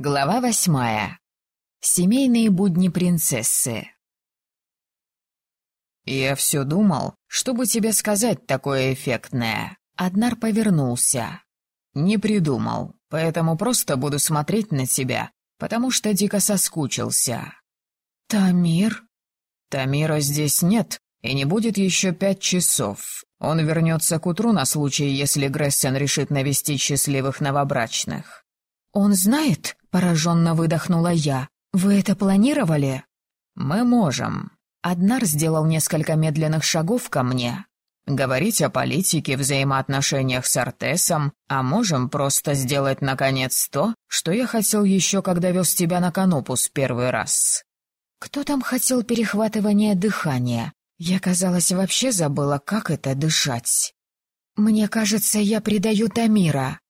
Глава восьмая. Семейные будни принцессы. «Я все думал, чтобы тебе сказать такое эффектное». Аднар повернулся. «Не придумал, поэтому просто буду смотреть на тебя, потому что дико соскучился». «Тамир?» «Тамира здесь нет, и не будет еще пять часов. Он вернется к утру на случай, если Грессен решит навестить счастливых новобрачных». «Он знает?» — пораженно выдохнула я. «Вы это планировали?» «Мы можем». Аднар сделал несколько медленных шагов ко мне. «Говорить о политике, взаимоотношениях с Артесом, а можем просто сделать, наконец, то, что я хотел еще, когда вез тебя на Канопус первый раз». «Кто там хотел перехватывание дыхания? Я, казалось, вообще забыла, как это дышать. Мне кажется, я предаю Тамира».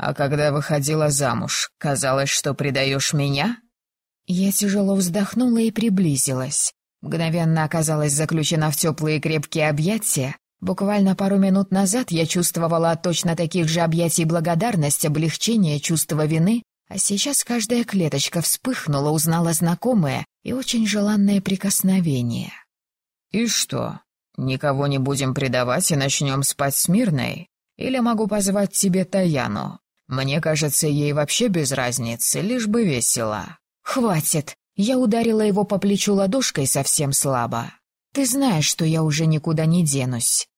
«А когда выходила замуж, казалось, что предаешь меня?» Я тяжело вздохнула и приблизилась. Мгновенно оказалась заключена в теплые крепкие объятия. Буквально пару минут назад я чувствовала от точно таких же объятий благодарность, облегчение, чувство вины, а сейчас каждая клеточка вспыхнула, узнала знакомое и очень желанное прикосновение. «И что, никого не будем предавать и начнем спать с Мирной? Или могу позвать тебе Таяну? Мне кажется, ей вообще без разницы, лишь бы весело. Хватит. Я ударила его по плечу ладошкой совсем слабо. Ты знаешь, что я уже никуда не денусь.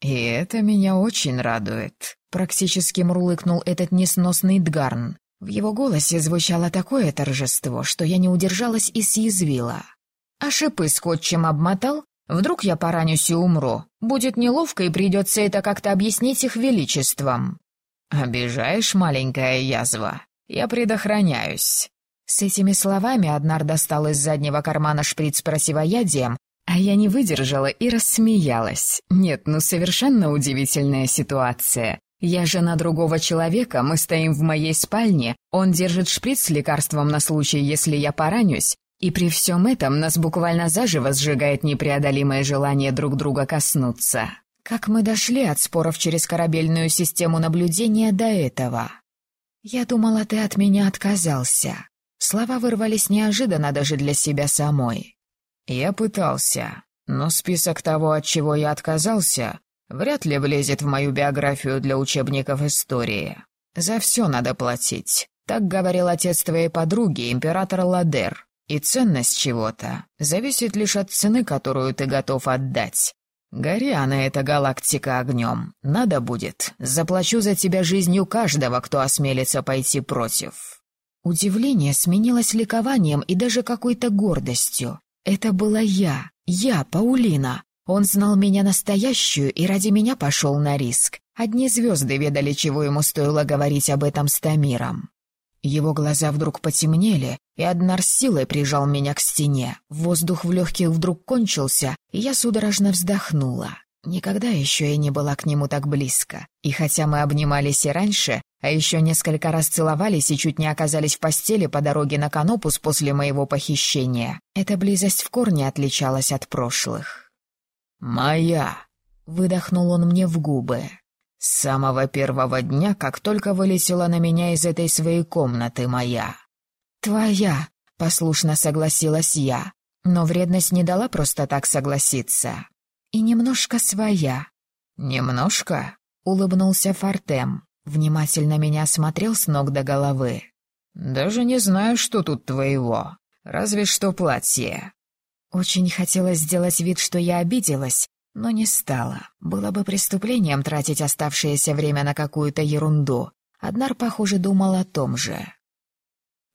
И это меня очень радует. Практически мурлыкнул этот несносный Дгарн. В его голосе звучало такое торжество, что я не удержалась и съязвила. А шипы скотчем обмотал? Вдруг я поранюсь и умру. Будет неловко, и придется это как-то объяснить их величеством. «Обижаешь, маленькая язва? Я предохраняюсь». С этими словами Аднар достал из заднего кармана шприц противоядием, а я не выдержала и рассмеялась. Нет, ну совершенно удивительная ситуация. Я жена другого человека, мы стоим в моей спальне, он держит шприц с лекарством на случай, если я поранюсь, и при всем этом нас буквально заживо сжигает непреодолимое желание друг друга коснуться. Как мы дошли от споров через корабельную систему наблюдения до этого? Я думала, ты от меня отказался. Слова вырвались неожиданно даже для себя самой. Я пытался, но список того, от чего я отказался, вряд ли влезет в мою биографию для учебников истории. За все надо платить. Так говорил отец твоей подруги, император Ладер. И ценность чего-то зависит лишь от цены, которую ты готов отдать. Гори она эта галактика огнем. Надо будет. Заплачу за тебя жизнью каждого, кто осмелится пойти против». Удивление сменилось ликованием и даже какой-то гордостью. Это была я, я, Паулина. Он знал меня настоящую и ради меня пошел на риск. Одни звезды ведали, чего ему стоило говорить об этом с Тамиром. Его глаза вдруг потемнели, и Аднар с силой прижал меня к стене. Воздух в легких вдруг кончился, и я судорожно вздохнула. Никогда еще я не была к нему так близко. И хотя мы обнимались и раньше, а еще несколько раз целовались и чуть не оказались в постели по дороге на Канопус после моего похищения, эта близость в корне отличалась от прошлых. «Моя!» — выдохнул он мне в губы. С самого первого дня, как только вылетела на меня из этой своей комнаты моя. «Твоя», — послушно согласилась я, но вредность не дала просто так согласиться. И немножко своя. «Немножко?» — улыбнулся Фортем, внимательно меня осмотрел с ног до головы. «Даже не знаю, что тут твоего. Разве что платье». Очень хотелось сделать вид, что я обиделась, но не стала. Было бы преступлением тратить оставшееся время на какую-то ерунду. Аднар, похоже, думал о том же.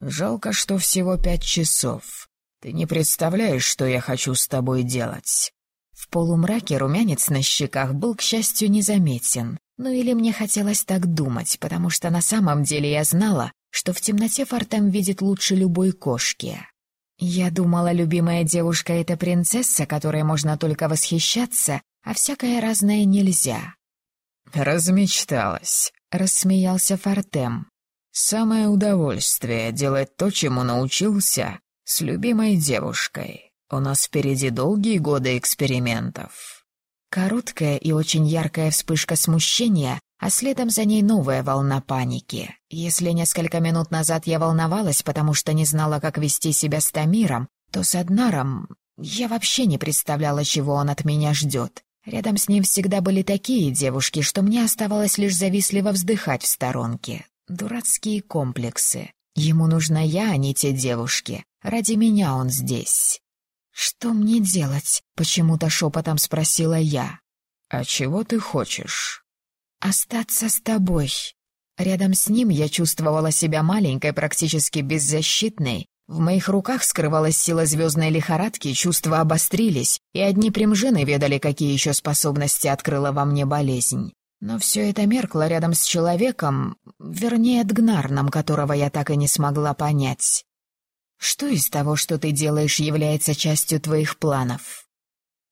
«Жалко, что всего пять часов. Ты не представляешь, что я хочу с тобой делать». В полумраке румянец на щеках был, к счастью, незаметен. Ну или мне хотелось так думать, потому что на самом деле я знала, что в темноте Фортем видит лучше любой кошки. Я думала, любимая девушка — это принцесса, которой можно только восхищаться, а всякое разное нельзя. «Размечталась», — рассмеялся Фортем. «Самое удовольствие — делать то, чему научился, с любимой девушкой. У нас впереди долгие годы экспериментов». Короткая и очень яркая вспышка смущения а следом за ней новая волна паники. Если несколько минут назад я волновалась, потому что не знала, как вести себя с Тамиром, то с Аднаром я вообще не представляла, чего он от меня ждет. Рядом с ним всегда были такие девушки, что мне оставалось лишь завистливо вздыхать в сторонке. Дурацкие комплексы. Ему нужна я, а не те девушки. Ради меня он здесь. «Что мне делать?» — почему-то шепотом спросила я. «А чего ты хочешь?» «Остаться с тобой». Рядом с ним я чувствовала себя маленькой, практически беззащитной. В моих руках скрывалась сила звездной лихорадки, чувства обострились, и одни примжины ведали, какие еще способности открыла во мне болезнь. Но все это меркло рядом с человеком, вернее, Дгнарном, которого я так и не смогла понять. Что из того, что ты делаешь, является частью твоих планов?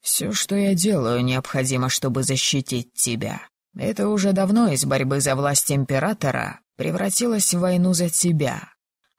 Все, что я делаю, необходимо, чтобы защитить тебя. Это уже давно из борьбы за власть императора превратилось в войну за тебя.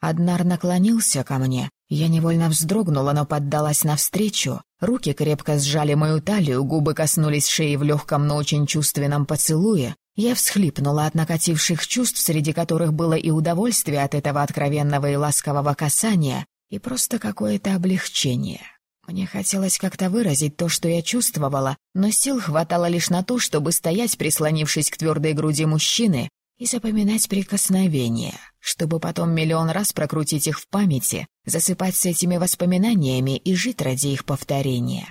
Аднар наклонился ко мне. Я невольно вздрогнула, но поддалась навстречу. Руки крепко сжали мою талию, губы коснулись шеи в легком, но очень чувственном поцелуе. Я всхлипнула от накативших чувств, среди которых было и удовольствие от этого откровенного и ласкового касания, и просто какое-то облегчение. Мне хотелось как-то выразить то, что я чувствовала, но сил хватало лишь на то, чтобы стоять, прислонившись к твердой груди мужчины, и запоминать прикосновения, чтобы потом миллион раз прокрутить их в памяти, засыпать с этими воспоминаниями и жить ради их повторения.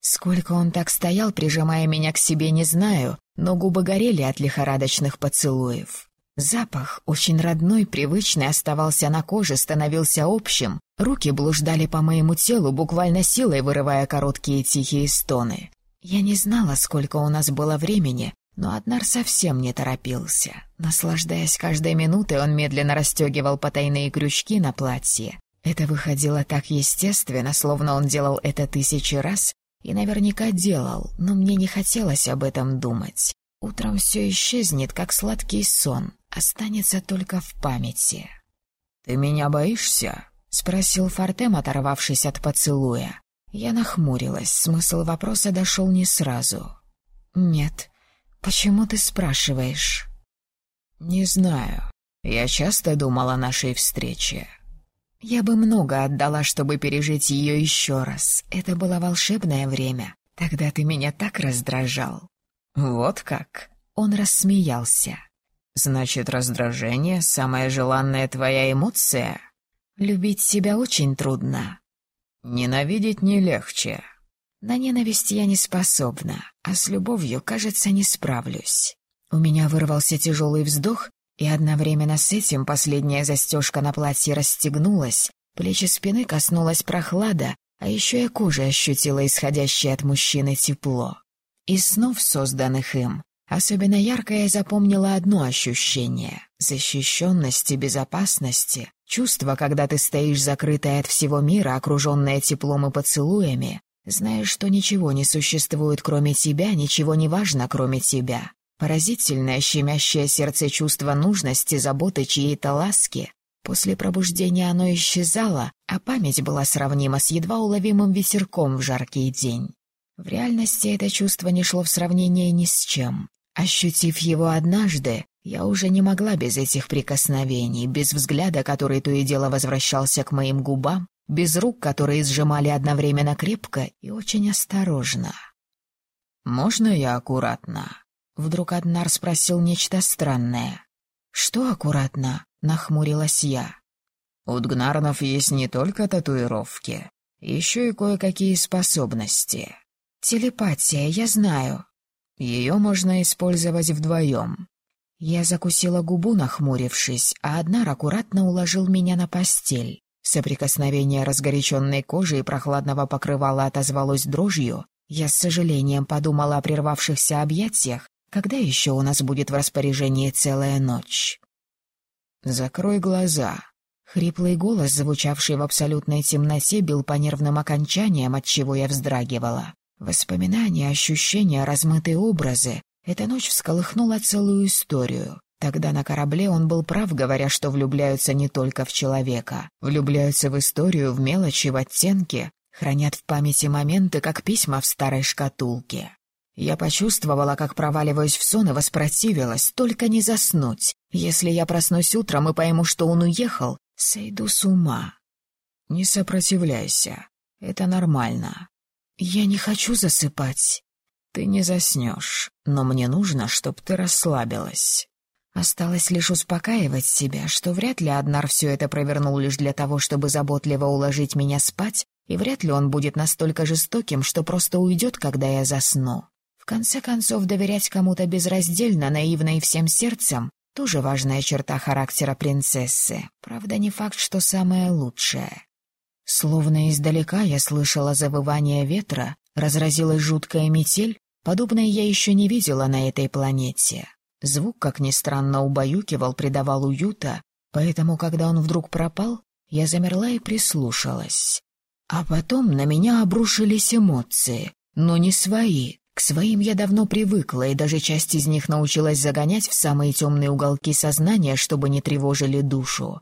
Сколько он так стоял, прижимая меня к себе, не знаю, но губы горели от лихорадочных поцелуев. Запах, очень родной, привычный, оставался на коже, становился общим. Руки блуждали по моему телу, буквально силой вырывая короткие тихие стоны. Я не знала, сколько у нас было времени, но Аднар совсем не торопился. Наслаждаясь каждой минутой, он медленно расстегивал потайные крючки на платье. Это выходило так естественно, словно он делал это тысячи раз, и наверняка делал, но мне не хотелось об этом думать. Утром все исчезнет, как сладкий сон, останется только в памяти. «Ты меня боишься?» — спросил Фортем, оторвавшись от поцелуя. Я нахмурилась, смысл вопроса дошел не сразу. «Нет. Почему ты спрашиваешь?» «Не знаю. Я часто думал о нашей встрече. Я бы много отдала, чтобы пережить ее еще раз. Это было волшебное время. Тогда ты меня так раздражал. «Вот как?» Он рассмеялся. «Значит, раздражение — самая желанная твоя эмоция?» «Любить себя очень трудно». «Ненавидеть не легче». «На ненависть я не способна, а с любовью, кажется, не справлюсь». У меня вырвался тяжелый вздох, и одновременно с этим последняя застежка на платье расстегнулась, плечи спины коснулась прохлада, а еще я кожей ощутила исходящее от мужчины тепло. Из снов, созданных им, особенно ярко я запомнила одно ощущение — защищенности, безопасности, чувство, когда ты стоишь закрытая от всего мира, окруженная теплом и поцелуями, знаешь, что ничего не существует кроме тебя, ничего не важно кроме тебя. Поразительное, щемящее сердце чувство нужности, заботы, чьей-то ласки. После пробуждения оно исчезало, а память была сравнима с едва уловимым ветерком в жаркий день. В реальности это чувство не шло в сравнение ни с чем. Ощутив его однажды, я уже не могла без этих прикосновений, без взгляда, который то и дело возвращался к моим губам, без рук, которые сжимали одновременно крепко и очень осторожно. «Можно я аккуратно?» Вдруг Аднар спросил нечто странное. «Что аккуратно?» — нахмурилась я. «У Дгнарнов есть не только татуировки, еще и кое-какие способности. «Телепатия, я знаю. Ее можно использовать вдвоем». Я закусила губу, нахмурившись, а Однар аккуратно уложил меня на постель. Соприкосновение разгоряченной кожи и прохладного покрывала отозвалось дрожью. Я с сожалением подумала о прервавшихся объятиях, когда еще у нас будет в распоряжении целая ночь. «Закрой глаза», Хриплый голос, звучавший в абсолютной темноте, бил по нервным окончаниям, от чего я вздрагивала. Воспоминания, ощущения, размытые образы. Эта ночь всколыхнула целую историю. Тогда на корабле он был прав, говоря, что влюбляются не только в человека. Влюбляются в историю, в мелочи, в оттенки. Хранят в памяти моменты, как письма в старой шкатулке. Я почувствовала, как проваливаюсь в сон и воспротивилась, только не заснуть. Если я проснусь утром и пойму, что он уехал, сойду с ума. Не сопротивляйся. Это нормально. Я не хочу засыпать. Ты не заснешь, но мне нужно, чтобы ты расслабилась. Осталось лишь успокаивать себя, что вряд ли Аднар все это провернул лишь для того, чтобы заботливо уложить меня спать, и вряд ли он будет настолько жестоким, что просто уйдет, когда я засну. В конце концов, доверять кому-то безраздельно, наивно и всем сердцем — тоже важная черта характера принцессы. Правда, не факт, что самое лучшее. Словно издалека я слышала завывание ветра, разразилась жуткая метель, подобной я еще не видела на этой планете. Звук, как ни странно, убаюкивал, придавал уюта, поэтому, когда он вдруг пропал, я замерла и прислушалась. А потом на меня обрушились эмоции, но не свои. К своим я давно привыкла, и даже часть из них научилась загонять в самые темные уголки сознания, чтобы не тревожили душу.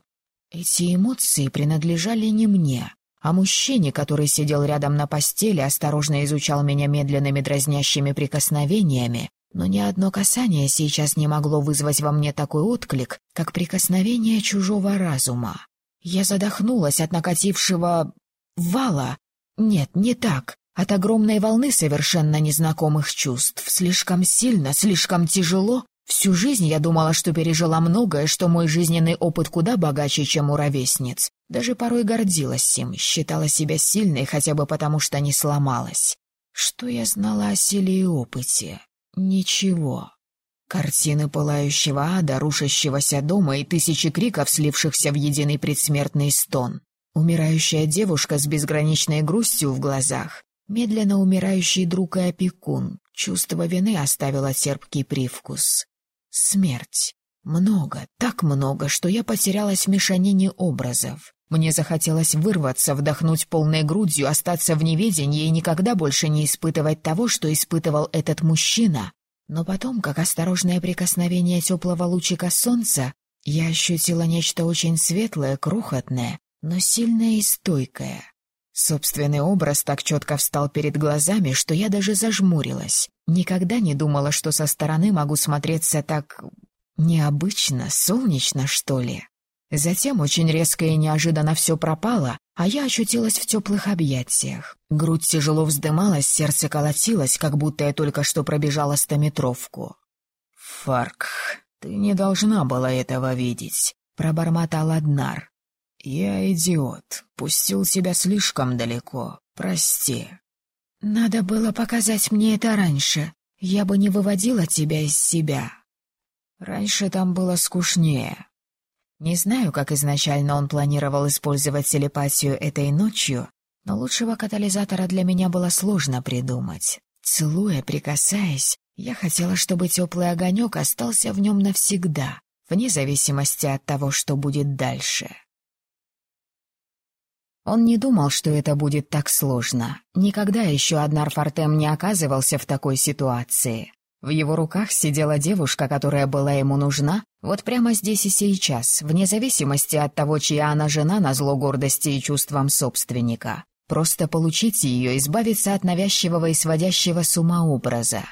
Эти эмоции принадлежали не мне, а мужчине, который сидел рядом на постели, осторожно изучал меня медленными дразнящими прикосновениями, но ни одно касание сейчас не могло вызвать во мне такой отклик, как прикосновение чужого разума. Я задохнулась от накатившего... вала. Нет, не так. От огромной волны совершенно незнакомых чувств. Слишком сильно, слишком тяжело. Всю жизнь я думала, что пережила многое, что мой жизненный опыт куда богаче, чем у ровесниц. Даже порой гордилась им, считала себя сильной хотя бы потому, что не сломалась. Что я знала о силе и опыте? Ничего. Картины пылающего ада, рушащегося дома и тысячи криков, слившихся в единый предсмертный стон. Умирающая девушка с безграничной грустью в глазах. Медленно умирающий друг и опекун. Чувство вины оставило терпкий привкус. Смерть. Много, так много, что я потерялась в мешанине образов. Мне захотелось вырваться, вдохнуть полной грудью, остаться в неведении и никогда больше не испытывать того, что испытывал этот мужчина. Но потом, как осторожное прикосновение теплого лучика солнца, я ощутила нечто очень светлое, крохотное, но сильное и стойкое. Собственный образ так четко встал перед глазами, что я даже зажмурилась. Никогда не думала, что со стороны могу смотреться так... необычно, солнечно, что ли. Затем очень резко и неожиданно все пропало, а я ощутилась в теплых объятиях. Грудь тяжело вздымалась, сердце колотилось, как будто я только что пробежала стометровку. «Фарк, ты не должна была этого видеть», — пробормотал Аднар. «Я идиот, пустил тебя слишком далеко, прости». «Надо было показать мне это раньше, я бы не выводила тебя из себя». «Раньше там было скучнее», не знаю, как изначально он планировал использовать телепатию этой ночью, но лучшего катализатора для меня было сложно придумать. Целуя, прикасаясь, я хотела, чтобы теплый огонек остался в нем навсегда, вне зависимости от того, что будет дальше. Он не думал, что это будет так сложно. Никогда еще Аднар Фортем не оказывался в такой ситуации. В его руках сидела девушка, которая была ему нужна, вот прямо здесь и сейчас, вне зависимости от того, чья она жена на зло гордости и чувствам собственника. Просто получить ее, избавиться от навязчивого и сводящего с ума образа.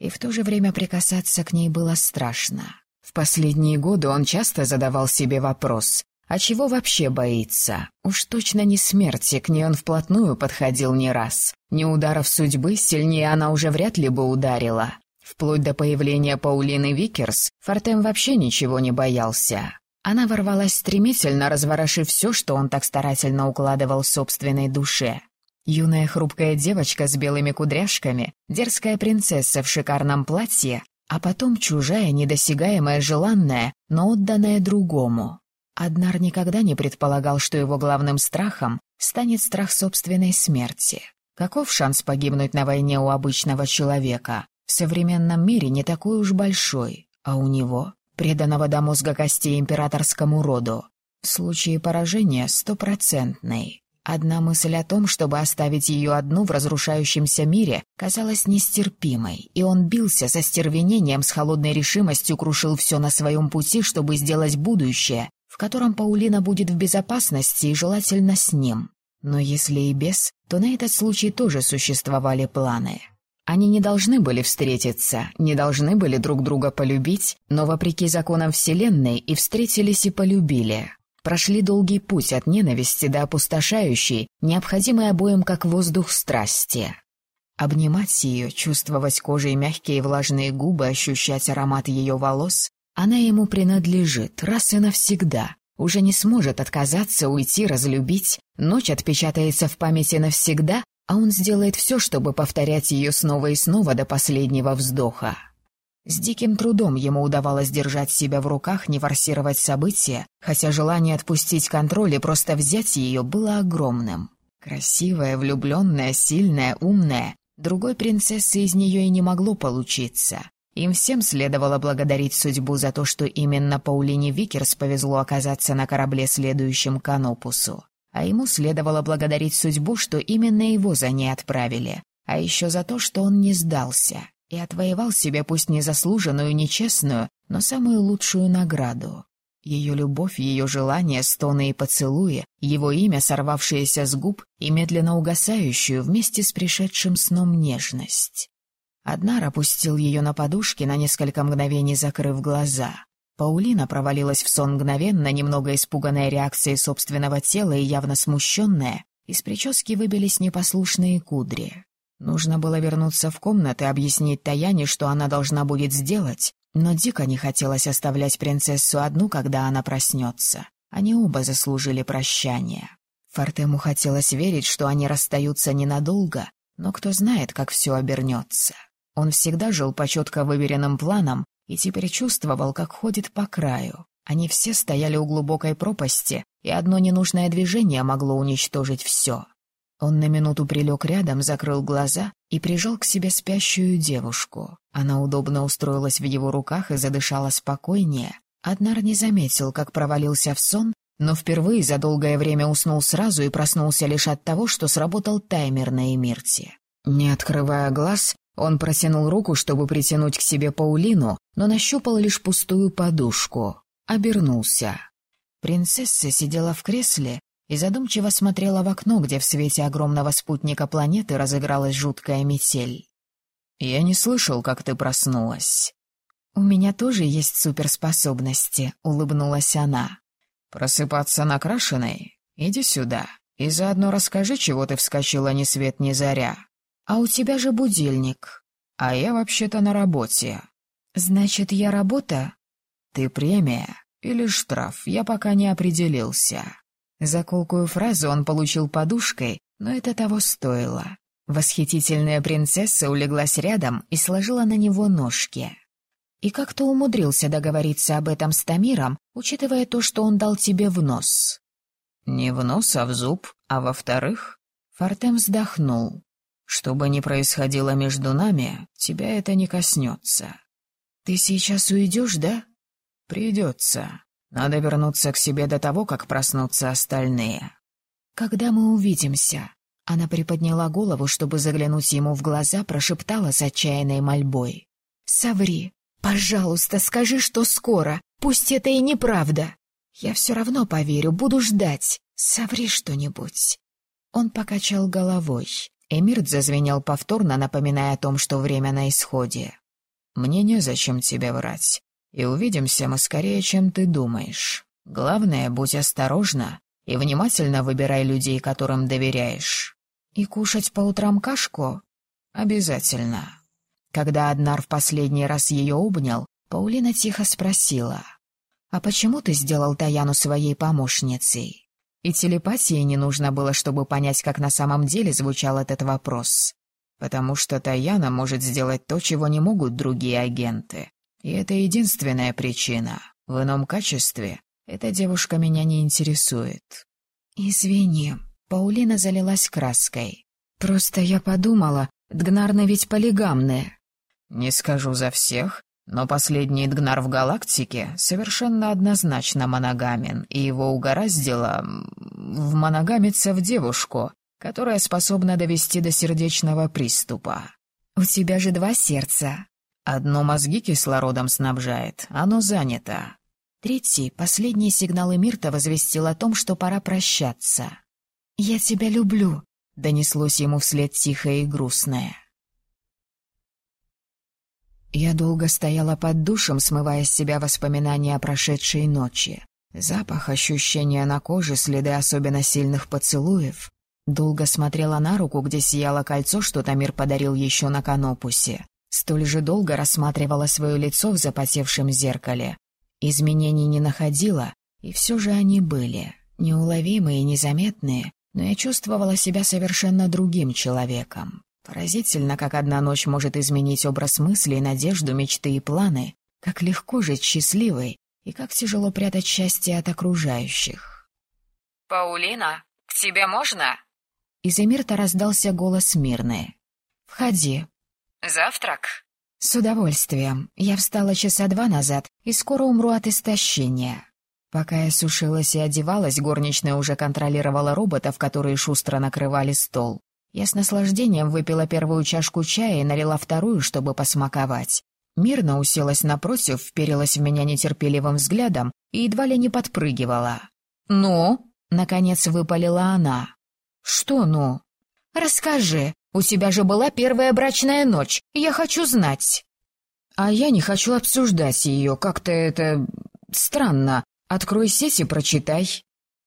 И в то же время прикасаться к ней было страшно. В последние годы он часто задавал себе вопрос, а чего вообще боится? Уж точно не смерти, к ней он вплотную подходил не раз. Не ударов судьбы, сильнее она уже вряд ли бы ударила. Вплоть до появления Паулины Викерс, Фортем вообще ничего не боялся. Она ворвалась стремительно, разворошив все, что он так старательно укладывал в собственной душе. Юная хрупкая девочка с белыми кудряшками, дерзкая принцесса в шикарном платье, а потом чужая, недосягаемая, желанная, но отданная другому. Аднар никогда не предполагал, что его главным страхом станет страх собственной смерти. Каков шанс погибнуть на войне у обычного человека? в современном мире не такой уж большой, а у него, преданного до мозга костей императорскому роду, в случае поражения стопроцентный. Одна мысль о том, чтобы оставить ее одну в разрушающемся мире, казалась нестерпимой, и он бился со стервенением, с холодной решимостью крушил все на своем пути, чтобы сделать будущее, в котором Паулина будет в безопасности и желательно с ним. Но если и без, то на этот случай тоже существовали планы. Они не должны были встретиться, не должны были друг друга полюбить, но вопреки законам Вселенной и встретились и полюбили. Прошли долгий путь от ненависти до опустошающей, необходимой обоим как воздух страсти. Обнимать ее, чувствовать кожей мягкие влажные губы, ощущать аромат ее волос, она ему принадлежит раз и навсегда. Уже не сможет отказаться, уйти, разлюбить. Ночь отпечатается в памяти навсегда, а он сделает все, чтобы повторять ее снова и снова до последнего вздоха. С диким трудом ему удавалось держать себя в руках, не форсировать события, хотя желание отпустить контроль и просто взять ее было огромным. Красивая, влюбленная, сильная, умная. Другой принцессы из нее и не могло получиться. Им всем следовало благодарить судьбу за то, что именно Паулине Викерс повезло оказаться на корабле, следующем к Анопусу а ему следовало благодарить судьбу, что именно его за ней отправили, а еще за то, что он не сдался и отвоевал себе пусть незаслуженную, нечестную, но самую лучшую награду. Ее любовь, ее желания, стоны и поцелуи, его имя, сорвавшееся с губ и медленно угасающую вместе с пришедшим сном нежность. Однар опустил ее на подушки, на несколько мгновений закрыв глаза. Паулина провалилась в сон мгновенно, немного испуганная реакцией собственного тела и явно смущенная. Из прически выбились непослушные кудри. Нужно было вернуться в комнату и объяснить Таяне, что она должна будет сделать, но дико не хотелось оставлять принцессу одну, когда она проснется. Они оба заслужили прощания. Фортему хотелось верить, что они расстаются ненадолго, но кто знает, как все обернется. Он всегда жил по четко выверенным планам, и теперь чувствовал, как ходит по краю. Они все стояли у глубокой пропасти, и одно ненужное движение могло уничтожить все. Он на минуту прилег рядом, закрыл глаза и прижал к себе спящую девушку. Она удобно устроилась в его руках и задышала спокойнее. Аднар не заметил, как провалился в сон, но впервые за долгое время уснул сразу и проснулся лишь от того, что сработал таймер на Эмирте. Не открывая глаз, он протянул руку, чтобы притянуть к себе Паулину, но нащупал лишь пустую подушку. Обернулся. Принцесса сидела в кресле и задумчиво смотрела в окно, где в свете огромного спутника планеты разыгралась жуткая метель. «Я не слышал, как ты проснулась». «У меня тоже есть суперспособности», — улыбнулась она. «Просыпаться накрашенной? Иди сюда. И заодно расскажи, чего ты вскочила ни свет ни заря». «А у тебя же будильник». «А я вообще-то на работе». «Значит, я работа?» «Ты премия или штраф, я пока не определился». За колкую фразу он получил подушкой, но это того стоило. Восхитительная принцесса улеглась рядом и сложила на него ножки. И как-то умудрился договориться об этом с Тамиром, учитывая то, что он дал тебе в нос. «Не в нос, а в зуб, а во-вторых...» Фортем вздохнул. Что бы ни происходило между нами, тебя это не коснется. Ты сейчас уйдешь, да? Придется. Надо вернуться к себе до того, как проснутся остальные. Когда мы увидимся? Она приподняла голову, чтобы заглянуть ему в глаза, прошептала с отчаянной мольбой. «Соври, пожалуйста, скажи, что скоро. Пусть это и неправда. Я все равно поверю, буду ждать. Соври что-нибудь». Он покачал головой. Эмирт зазвенел повторно, напоминая о том, что время на исходе. «Мне незачем тебе врать. И увидимся мы скорее, чем ты думаешь. Главное, будь осторожна и внимательно выбирай людей, которым доверяешь. И кушать по утрам кашку? Обязательно». Когда Аднар в последний раз ее обнял, Паулина тихо спросила. «А почему ты сделал Таяну своей помощницей?» И телепатии не нужно было, чтобы понять, как на самом деле звучал этот вопрос. Потому что Таяна может сделать то, чего не могут другие агенты. И это единственная причина. В ином качестве эта девушка меня не интересует. «Извини», — Паулина залилась краской. «Просто я подумала, Дгнарны ведь полигамные». «Не скажу за всех, но последний Дгнар в галактике совершенно однозначно моногамен, и его угораздило вмоногамиться в девушку, которая способна довести до сердечного приступа. «У тебя же два сердца». Одно мозги кислородом снабжает, оно занято. Третий, последний сигнал Эмирта возвестил о том, что пора прощаться. «Я тебя люблю», — донеслось ему вслед тихое и грустное. Я долго стояла под душем, смывая с себя воспоминания о прошедшей ночи. Запах, ощущения на коже, следы особенно сильных поцелуев. Долго смотрела на руку, где сияло кольцо, что Тамир подарил еще на канопусе. Столь же долго рассматривала свое лицо в запотевшем зеркале. Изменений не находила, и все же они были. Неуловимые и незаметные, но я чувствовала себя совершенно другим человеком. Поразительно, как одна ночь может изменить образ мыслей, надежду, мечты и планы, как легко жить счастливой и как тяжело прятать счастье от окружающих. «Паулина, к тебе можно?» Из Эмирта раздался голос мирный. «Входи». «Завтрак?» «С удовольствием. Я встала часа два назад и скоро умру от истощения». Пока я сушилась и одевалась, горничная уже контролировала роботов, которые шустро накрывали стол. Я с наслаждением выпила первую чашку чая и налила вторую, чтобы посмаковать. Мирно уселась напротив, вперилась в меня нетерпеливым взглядом и едва ли не подпрыгивала. «Ну?» — наконец выпалила она. «Что «ну?» «Расскажи, у тебя же была первая брачная ночь, я хочу знать». «А я не хочу обсуждать ее, как-то это... странно. Открой сеть и прочитай».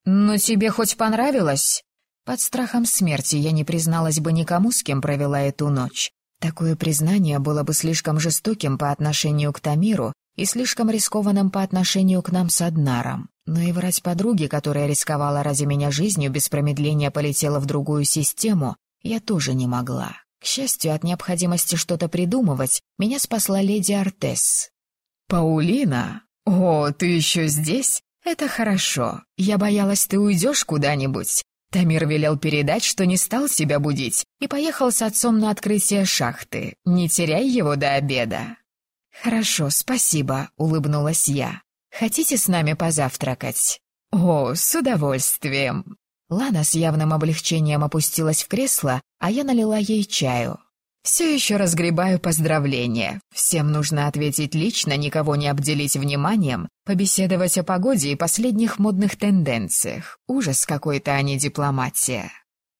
«Но тебе хоть понравилось?» Под страхом смерти я не призналась бы никому, с кем провела эту ночь. Такое признание было бы слишком жестоким по отношению к Тамиру и слишком рискованным по отношению к нам с Аднаром. Но и врать подруге, которая рисковала ради меня жизнью, без промедления полетела в другую систему, я тоже не могла. К счастью, от необходимости что-то придумывать, меня спасла леди Артес. «Паулина? О, ты еще здесь? Это хорошо. Я боялась, ты уйдешь куда-нибудь. Тамир велел передать, что не стал себя будить, и поехал с отцом на открытие шахты. Не теряй его до обеда. «Хорошо, спасибо», — улыбнулась я. «Хотите с нами позавтракать?» «О, с удовольствием». Лана с явным облегчением опустилась в кресло, а я налила ей чаю. «Все еще разгребаю поздравления. Всем нужно ответить лично, никого не обделить вниманием, побеседовать о погоде и последних модных тенденциях. Ужас какой-то, а не дипломатия».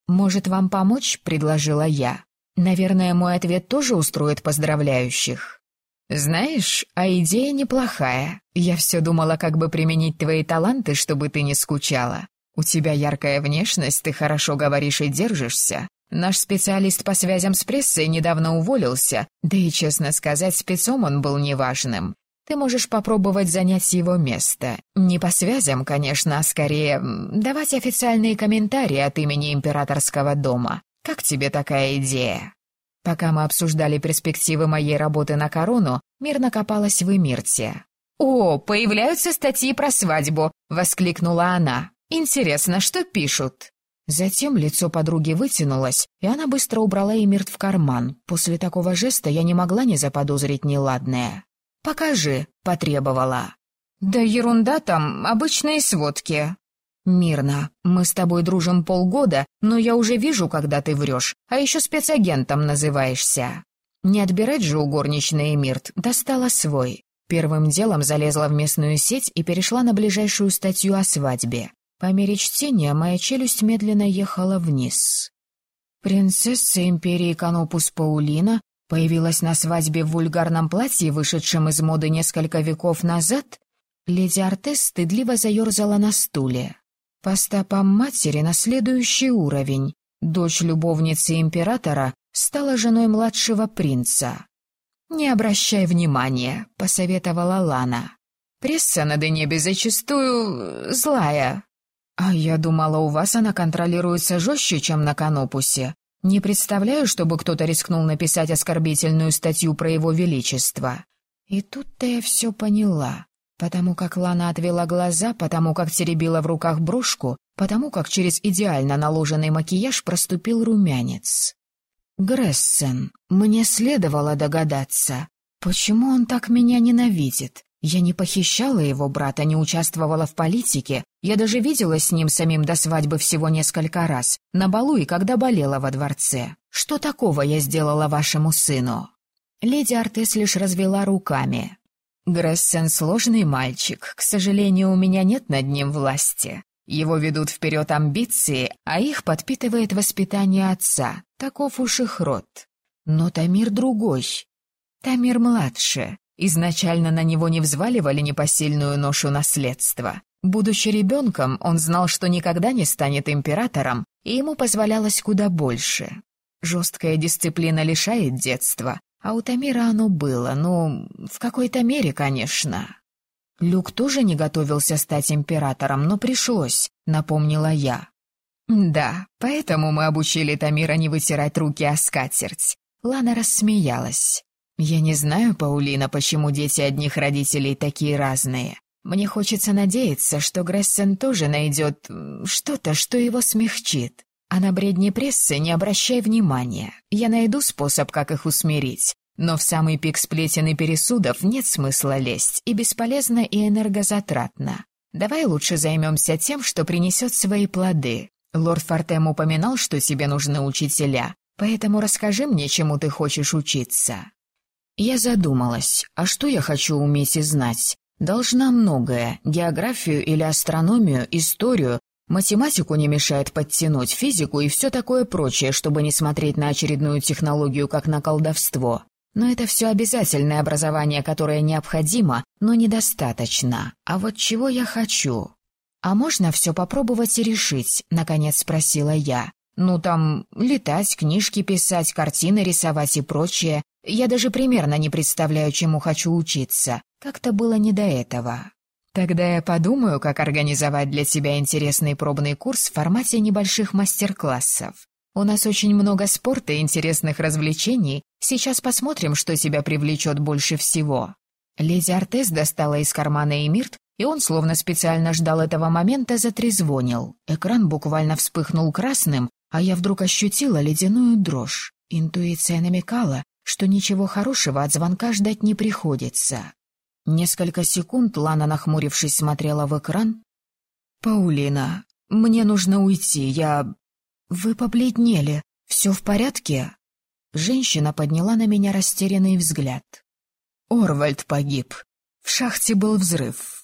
«Может, вам помочь?» — предложила я. «Наверное, мой ответ тоже устроит поздравляющих». «Знаешь, а идея неплохая. Я все думала, как бы применить твои таланты, чтобы ты не скучала. У тебя яркая внешность, ты хорошо говоришь и держишься. Наш специалист по связям с прессой недавно уволился, да и, честно сказать, спецом он был неважным. Ты можешь попробовать занять его место. Не по связям, конечно, а скорее давать официальные комментарии от имени императорского дома. Как тебе такая идея? Пока мы обсуждали перспективы моей работы на корону, мирно копалась в Эмирте. «О, появляются статьи про свадьбу!» — воскликнула она. «Интересно, что пишут?» Затем лицо подруги вытянулось, и она быстро убрала Эмирт в карман. После такого жеста я не могла не заподозрить неладное. «Покажи», — потребовала. «Да ерунда там, обычные сводки». «Мирно. Мы с тобой дружим полгода, но я уже вижу, когда ты врешь, а еще спецагентом называешься». Не отбирать же у горничной Эмирт, достала свой. Первым делом залезла в местную сеть и перешла на ближайшую статью о свадьбе. По мере чтения моя челюсть медленно ехала вниз. Принцесса империи Канопус Паулина появилась на свадьбе в вульгарном платье, вышедшем из моды несколько веков назад? Леди Артес стыдливо заерзала на стуле. По стопам матери на следующий уровень. Дочь любовницы императора стала женой младшего принца. «Не обращай внимания», — посоветовала Лана. «Пресса на Денебе зачастую злая, «А я думала, у вас она контролируется жестче, чем на Канопусе. Не представляю, чтобы кто-то рискнул написать оскорбительную статью про его величество». И тут-то я все поняла. Потому как Лана отвела глаза, потому как теребила в руках брошку, потому как через идеально наложенный макияж проступил румянец. Грессен, мне следовало догадаться, почему он так меня ненавидит. Я не похищала его брата, не участвовала в политике. Я даже виделась с ним самим до свадьбы всего несколько раз, на балу и когда болела во дворце. Что такого я сделала вашему сыну?» Леди Артес лишь развела руками. «Грессен сложный мальчик. К сожалению, у меня нет над ним власти. Его ведут вперед амбиции, а их подпитывает воспитание отца. Таков уж их род. Но Тамир другой. Тамир младше. Изначально на него не взваливали непосильную ношу наследства. Будучи ребенком, он знал, что никогда не станет императором, и ему позволялось куда больше. Жесткая дисциплина лишает детства, а у Тамира оно было, ну, в какой-то мере, конечно. Люк тоже не готовился стать императором, но пришлось, напомнила я. Да, поэтому мы обучили Тамира не вытирать руки о скатерть. Лана рассмеялась. Я не знаю, Паулина, почему дети одних родителей такие разные. Мне хочется надеяться, что Грессен тоже найдет что-то, что его смягчит. А на бредни прессы не обращай внимания. Я найду способ, как их усмирить. Но в самый пик сплетен и пересудов нет смысла лезть, и бесполезно, и энергозатратно. Давай лучше займемся тем, что принесет свои плоды. Лорд Фортем упоминал, что тебе нужны учителя, поэтому расскажи мне, чему ты хочешь учиться». Я задумалась, а что я хочу уметь и знать? Должна многое, географию или астрономию, историю, математику не мешает подтянуть, физику и все такое прочее, чтобы не смотреть на очередную технологию как на колдовство. Но это все обязательное образование, которое необходимо, но недостаточно. А вот чего я хочу? «А можно все попробовать и решить?» — наконец спросила я. «Ну, там, летать, книжки писать, картины рисовать и прочее. Я даже примерно не представляю, чему хочу учиться. Как-то было не до этого». «Тогда я подумаю, как организовать для тебя интересный пробный курс в формате небольших мастер-классов. У нас очень много спорта и интересных развлечений. Сейчас посмотрим, что тебя привлечет больше всего». Леди Артес достала из кармана Эмирт, и он, словно специально ждал этого момента, затрезвонил. Экран буквально вспыхнул красным, а я вдруг ощутила ледяную дрожь. Интуиция намекала, что ничего хорошего от звонка ждать не приходится. Несколько секунд Лана, нахмурившись, смотрела в экран. «Паулина, мне нужно уйти, я...» «Вы побледнели. Все в порядке?» Женщина подняла на меня растерянный взгляд. «Орвальд погиб. В шахте был взрыв.